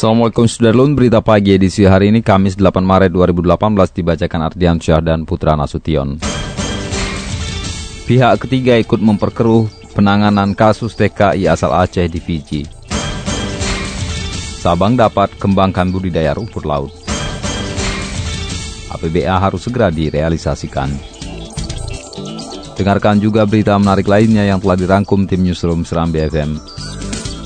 Assalamualaikum Sudarlun, berita pagi edisi hari ini Kamis 8 Maret 2018 dibacakan Ardian Syah dan Putra Nasution. Pihak ketiga ikut memperkeruh penanganan kasus TKI asal Aceh di Fiji. Sabang dapat kembangkan budidaya rumput laut. APBA harus segera direalisasikan. Dengarkan juga berita menarik lainnya yang telah dirangkum tim Newsroom Seram BFM.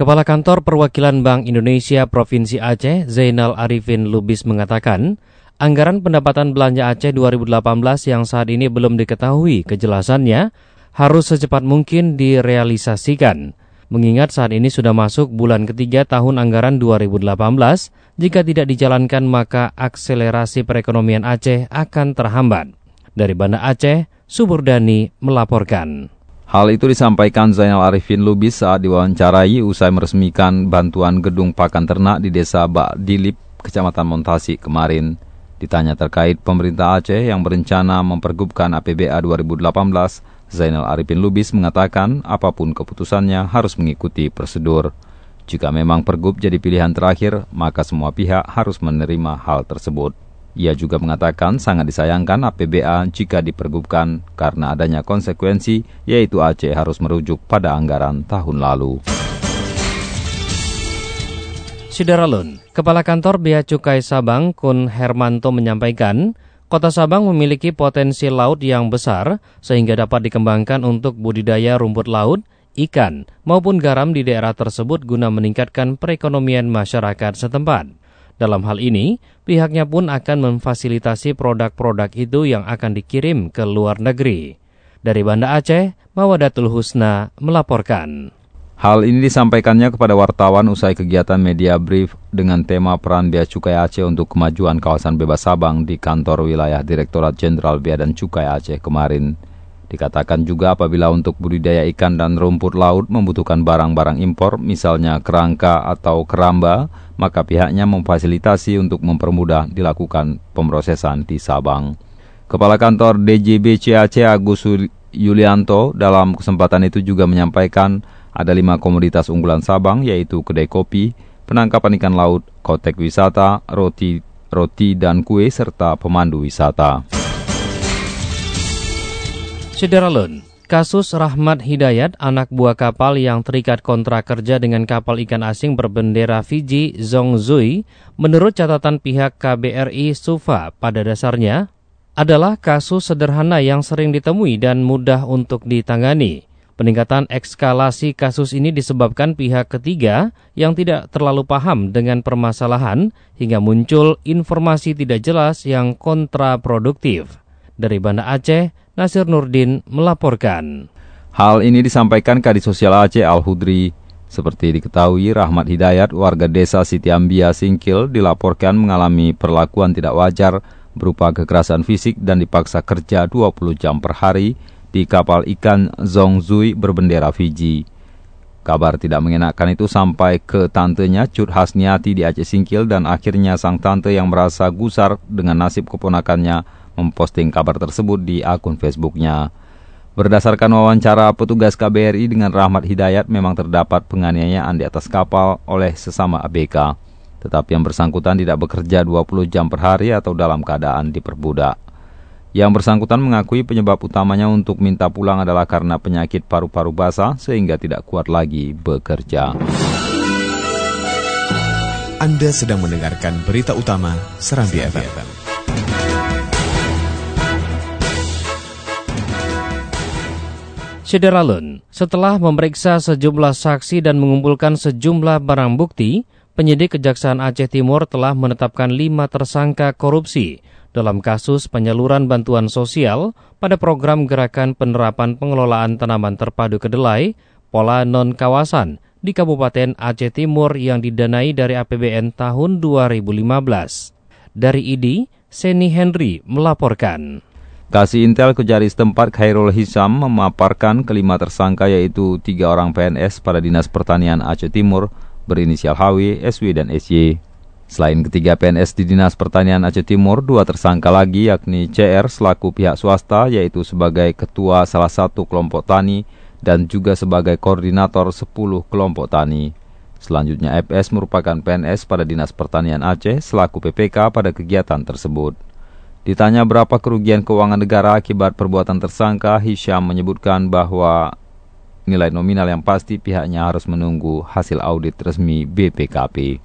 Kepala Kantor Perwakilan Bank Indonesia Provinsi Aceh, Zainal Arifin Lubis mengatakan, anggaran pendapatan belanja Aceh 2018 yang saat ini belum diketahui kejelasannya harus secepat mungkin direalisasikan. Mengingat saat ini sudah masuk bulan ketiga tahun anggaran 2018, jika tidak dijalankan maka akselerasi perekonomian Aceh akan terhambat. Dari Banda Aceh, Suburdani melaporkan. Hal itu disampaikan Zainal Arifin Lubis saat diwawancarai usai meresmikan bantuan gedung pakan ternak di desa Bak Dilip, Kecamatan Montasi kemarin. Ditanya terkait pemerintah Aceh yang berencana mempergubkan APBA 2018, Zainal Arifin Lubis mengatakan apa pun keputusannya harus mengikuti prosedur. Jika memang pergub jadi pilihan terakhir, maka semua pihak harus menerima hal tersebut. Ia juga mengatakan sangat disayangkan APBA jika dipergubkan karena adanya konsekuensi yaitu Aceh harus merujuk pada anggaran tahun lalu. Sidaralun, Kepala Kantor Bea Cukai Sabang Kun Hermanto menyampaikan, Kota Sabang memiliki potensi laut yang besar sehingga dapat dikembangkan untuk budidaya rumput laut, ikan, maupun garam di daerah tersebut guna meningkatkan perekonomian masyarakat setempat. Dalam hal ini, pihaknya pun akan memfasilitasi produk-produk itu yang akan dikirim ke luar negeri. Dari Banda Aceh, Mawadatul Husna melaporkan. Hal ini disampaikannya kepada wartawan usai kegiatan media brief dengan tema peran Bea Cukai Aceh untuk kemajuan kawasan bebas Sabang di kantor wilayah Direktorat Jenderal Bea dan Cukai Aceh kemarin. Dikatakan juga apabila untuk budidaya ikan dan rumput laut membutuhkan barang-barang impor, misalnya kerangka atau keramba, maka pihaknya memfasilitasi untuk mempermudah dilakukan pemrosesan di Sabang. Kepala Kantor DJB CAC Agus Yulianto dalam kesempatan itu juga menyampaikan ada lima komoditas unggulan Sabang yaitu kedai kopi, penangkapan ikan laut, kotek wisata, roti, roti dan kue, serta pemandu wisata. Sederalun, kasus Rahmat Hidayat, anak buah kapal yang terikat kontrak kerja dengan kapal ikan asing berbendera Fiji Zongzui, menurut catatan pihak KBRI Sufa pada dasarnya, adalah kasus sederhana yang sering ditemui dan mudah untuk ditangani. Peningkatan ekskalasi kasus ini disebabkan pihak ketiga yang tidak terlalu paham dengan permasalahan hingga muncul informasi tidak jelas yang kontraproduktif. Dari Banda Aceh, Nasir Nurdin melaporkan. Hal ini disampaikan Kadis Sosial Aceh Al-Hudri. Seperti diketahui, Rahmat Hidayat, warga desa Siti Ambia Singkil, dilaporkan mengalami perlakuan tidak wajar berupa kekerasan fisik dan dipaksa kerja 20 jam per hari di kapal ikan Zongzui berbendera Fiji. Kabar tidak mengenakan itu sampai ke tantenya Cut Hasniati di Aceh Singkil dan akhirnya sang tante yang merasa gusar dengan nasib keponakannya memposting kabar tersebut di akun Facebooknya. Berdasarkan wawancara petugas KBRI dengan Rahmat Hidayat memang terdapat penganiayaan di atas kapal oleh sesama ABK. Tetapi yang bersangkutan tidak bekerja 20 jam per hari atau dalam keadaan diperbudak. Yang bersangkutan mengakui penyebab utamanya untuk minta pulang adalah karena penyakit paru-paru basah sehingga tidak kuat lagi bekerja. Anda sedang mendengarkan berita utama Serambi FM. Syederalun, setelah memeriksa sejumlah saksi dan mengumpulkan sejumlah barang bukti, penyidik Kejaksaan Aceh Timur telah menetapkan lima tersangka korupsi dalam kasus penyaluran bantuan sosial pada program Gerakan Penerapan Pengelolaan Tanaman Terpadu Kedelai, Pola Non-Kawasan, di Kabupaten Aceh Timur yang didanai dari APBN tahun 2015. Dari ID, Seni Henry melaporkan. Kasih Intel Kejari setempat Khairul Hisam memaparkan kelima tersangka yaitu tiga orang PNS pada Dinas Pertanian Aceh Timur berinisial HW, SW, dan SY. Selain ketiga PNS di Dinas Pertanian Aceh Timur, dua tersangka lagi yakni CR selaku pihak swasta yaitu sebagai ketua salah satu kelompok tani dan juga sebagai koordinator 10 kelompok tani. Selanjutnya FS merupakan PNS pada Dinas Pertanian Aceh selaku PPK pada kegiatan tersebut. Ditanya berapa kerugian keuangan negara akibat perbuatan tersangka, Hisham menyebutkan bahwa nilai nominal yang pasti pihaknya harus menunggu hasil audit resmi BPKP.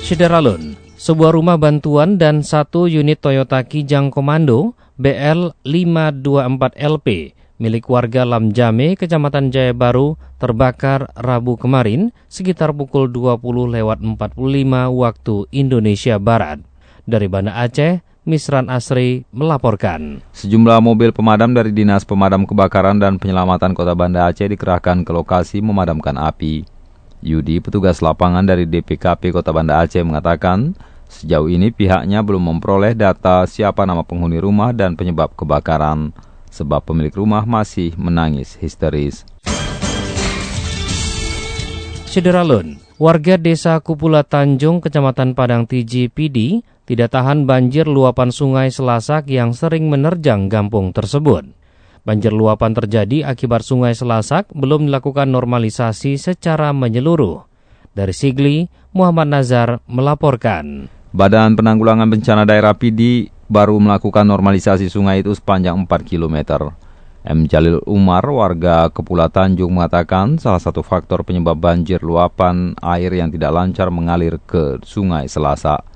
Syederalun, sebuah rumah bantuan dan satu unit Toyota Kijang Komando BL524LP milik warga Lamjame, Kecamatan Jaya Baru, terbakar Rabu kemarin sekitar pukul 20 lewat 45 waktu Indonesia Barat. Dari Banda Aceh, Misran Asri melaporkan. Sejumlah mobil pemadam dari Dinas Pemadam Kebakaran dan Penyelamatan Kota Banda Aceh dikerahkan ke lokasi memadamkan api. Yudi, petugas lapangan dari DPKP Kota Banda Aceh mengatakan, Sejauh ini pihaknya belum memperoleh data siapa nama penghuni rumah dan penyebab kebakaran, sebab pemilik rumah masih menangis histeris. Cederalun, warga desa Kupula Tanjung, Kecamatan Padang Tiji, PD, tidak tahan banjir luapan sungai Selasak yang sering menerjang kampung tersebut. Banjir luapan terjadi akibat sungai Selasak belum dilakukan normalisasi secara menyeluruh. Dari Sigli, Muhammad Nazar melaporkan. Badan Penanggulangan Bencana Daerah PD baru melakukan normalisasi sungai itu sepanjang 4 km. M. Jalil Umar, warga Kepula Tanjung mengatakan salah satu faktor penyebab banjir luapan air yang tidak lancar mengalir ke sungai Selasa.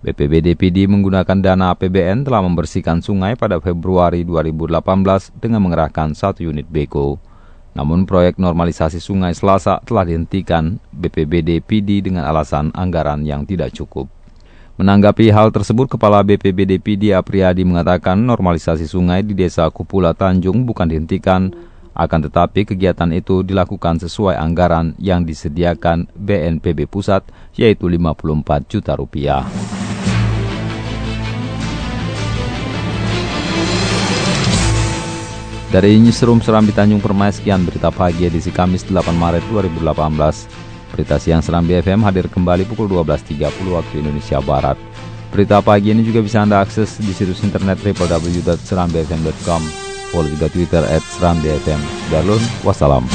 BPBD PD menggunakan dana APBN telah membersihkan sungai pada Februari 2018 dengan mengerahkan satu unit beko. Namun proyek normalisasi sungai Selasa telah dihentikan BPBD PD dengan alasan anggaran yang tidak cukup. Menanggapi hal tersebut, Kepala BPBD PD Apriyadi mengatakan normalisasi sungai di desa Kupula Tanjung bukan dihentikan, akan tetapi kegiatan itu dilakukan sesuai anggaran yang disediakan BNPB Pusat, yaitu 54 juta rupiah. Dari Newsroom Serambi Tanjung Permai, sekian berita pagi edisi Kamis 8 Maret 2018. Berita siang Serambi FM hadir kembali pukul 12.30 waktu Indonesia Barat. Berita pagi ini juga bisa Anda akses di situs internet www.serambifm.com. Follow juga Twitter at Serambi FM. Darulun, wassalam.